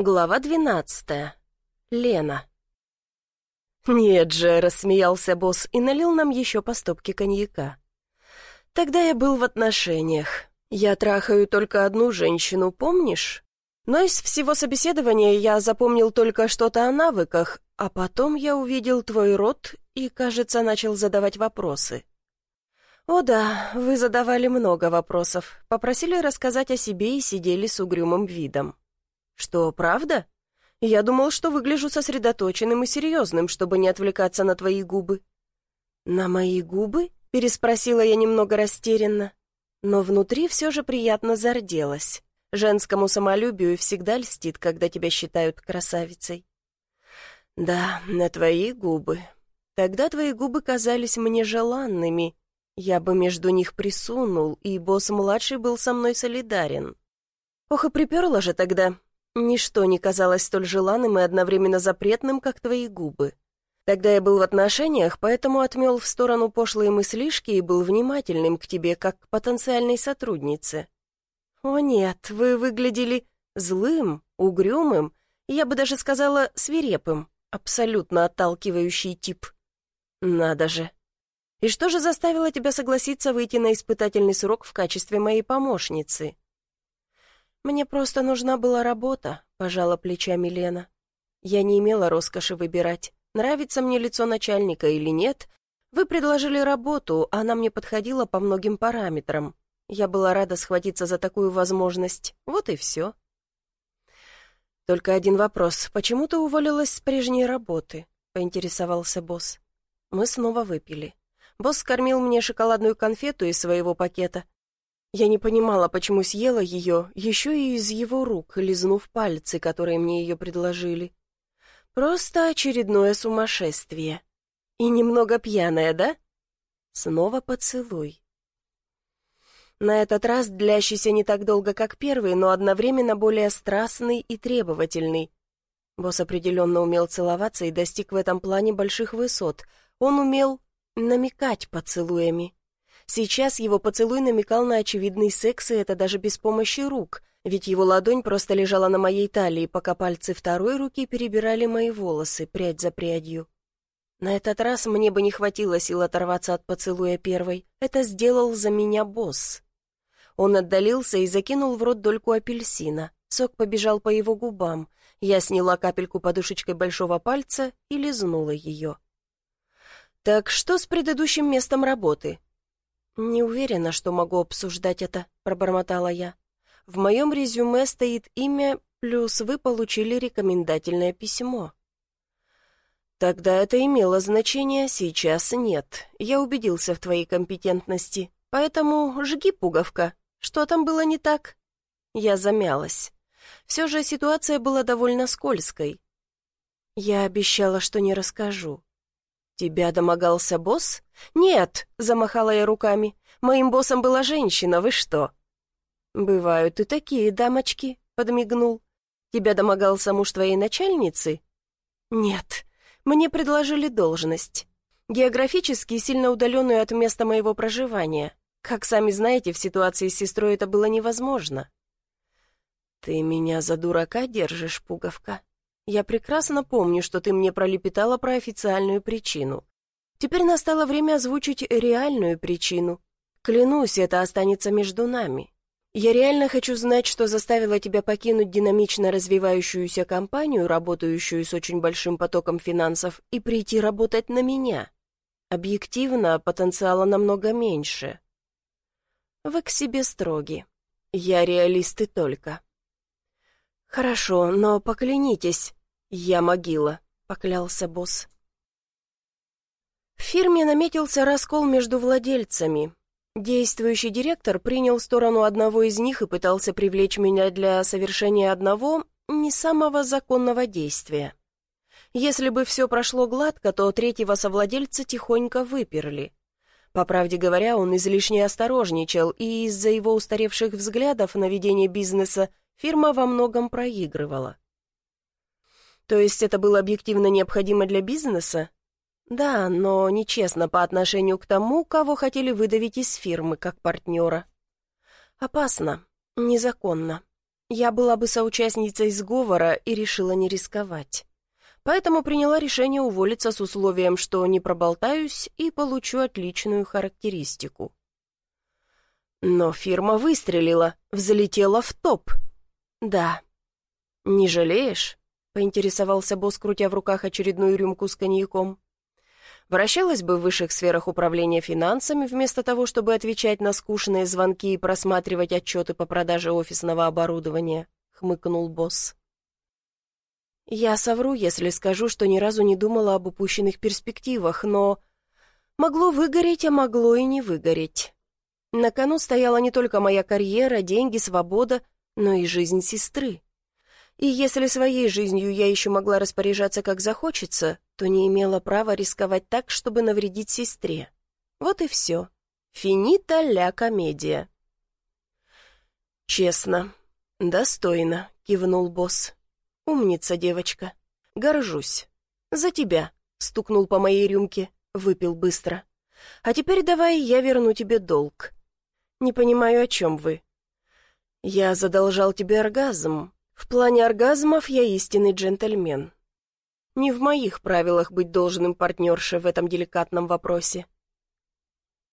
Глава двенадцатая. Лена. «Нет же», — рассмеялся босс и налил нам еще по стопке коньяка. «Тогда я был в отношениях. Я трахаю только одну женщину, помнишь? Но из всего собеседования я запомнил только что-то о навыках, а потом я увидел твой рот и, кажется, начал задавать вопросы». «О да, вы задавали много вопросов, попросили рассказать о себе и сидели с угрюмым видом. «Что, правда? Я думал, что выгляжу сосредоточенным и серьезным, чтобы не отвлекаться на твои губы». «На мои губы?» — переспросила я немного растерянно. Но внутри все же приятно зарделась. Женскому самолюбию всегда льстит, когда тебя считают красавицей. «Да, на твои губы. Тогда твои губы казались мне желанными. Я бы между них присунул, и босс-младший был со мной солидарен. Ох, и приперла же тогда. Ничто не казалось столь желанным и одновременно запретным, как твои губы. Тогда я был в отношениях, поэтому отмел в сторону пошлые мыслишки и был внимательным к тебе, как к потенциальной сотруднице. О нет, вы выглядели злым, угрюмым, я бы даже сказала свирепым, абсолютно отталкивающий тип. Надо же. И что же заставило тебя согласиться выйти на испытательный срок в качестве моей помощницы? «Мне просто нужна была работа», — пожала плечами Лена. «Я не имела роскоши выбирать, нравится мне лицо начальника или нет. Вы предложили работу, она мне подходила по многим параметрам. Я была рада схватиться за такую возможность. Вот и все». «Только один вопрос. Почему ты уволилась с прежней работы?» — поинтересовался босс. Мы снова выпили. Босс скормил мне шоколадную конфету из своего пакета, я не понимала, почему съела ее, еще и из его рук, лизнув пальцы, которые мне ее предложили. Просто очередное сумасшествие. И немного пьяная, да? Снова поцелуй. На этот раз длящийся не так долго, как первый, но одновременно более страстный и требовательный. Босс определенно умел целоваться и достиг в этом плане больших высот. Он умел намекать поцелуями. Сейчас его поцелуй намекал на очевидный секс, и это даже без помощи рук, ведь его ладонь просто лежала на моей талии, пока пальцы второй руки перебирали мои волосы, прядь за прядью. На этот раз мне бы не хватило сил оторваться от поцелуя первой. Это сделал за меня босс. Он отдалился и закинул в рот дольку апельсина. Сок побежал по его губам. Я сняла капельку подушечкой большого пальца и лизнула ее. «Так что с предыдущим местом работы?» «Не уверена, что могу обсуждать это», — пробормотала я. «В моем резюме стоит имя, плюс вы получили рекомендательное письмо». «Тогда это имело значение, сейчас нет. Я убедился в твоей компетентности. Поэтому жги пуговка. Что там было не так?» Я замялась. Все же ситуация была довольно скользкой. Я обещала, что не расскажу. «Тебя домогался босс?» «Нет», — замахала я руками. «Моим боссом была женщина, вы что?» «Бывают и такие дамочки», — подмигнул. «Тебя домогался муж твоей начальницы?» «Нет, мне предложили должность. Географически сильно удаленную от места моего проживания. Как сами знаете, в ситуации с сестрой это было невозможно». «Ты меня за дурака держишь, пуговка?» Я прекрасно помню, что ты мне пролепетала про официальную причину. Теперь настало время озвучить реальную причину. Клянусь, это останется между нами. Я реально хочу знать, что заставило тебя покинуть динамично развивающуюся компанию, работающую с очень большим потоком финансов, и прийти работать на меня. Объективно, потенциала намного меньше. Вы к себе строги. Я реалист и только. Хорошо, но поклянитесь, «Я могила», — поклялся босс. В фирме наметился раскол между владельцами. Действующий директор принял сторону одного из них и пытался привлечь меня для совершения одного, не самого законного действия. Если бы все прошло гладко, то третьего совладельца тихонько выперли. По правде говоря, он излишне осторожничал, и из-за его устаревших взглядов на ведение бизнеса фирма во многом проигрывала. То есть это было объективно необходимо для бизнеса? Да, но нечестно по отношению к тому, кого хотели выдавить из фирмы как партнера. Опасно, незаконно. Я была бы соучастницей сговора и решила не рисковать. Поэтому приняла решение уволиться с условием, что не проболтаюсь и получу отличную характеристику. Но фирма выстрелила, взлетела в топ. Да. «Не жалеешь?» — поинтересовался босс, крутя в руках очередную рюмку с коньяком. Вращалась бы в высших сферах управления финансами, вместо того, чтобы отвечать на скучные звонки и просматривать отчеты по продаже офисного оборудования, — хмыкнул босс. Я совру, если скажу, что ни разу не думала об упущенных перспективах, но... Могло выгореть, а могло и не выгореть. На кону стояла не только моя карьера, деньги, свобода, но и жизнь сестры. И если своей жизнью я еще могла распоряжаться как захочется, то не имела права рисковать так, чтобы навредить сестре. Вот и все. Финита ля комедия. «Честно, достойно», — кивнул босс. «Умница, девочка. Горжусь. За тебя», — стукнул по моей рюмке, выпил быстро. «А теперь давай я верну тебе долг. «Не понимаю, о чем вы». «Я задолжал тебе оргазм. В плане оргазмов я истинный джентльмен. Не в моих правилах быть должным партнерше в этом деликатном вопросе.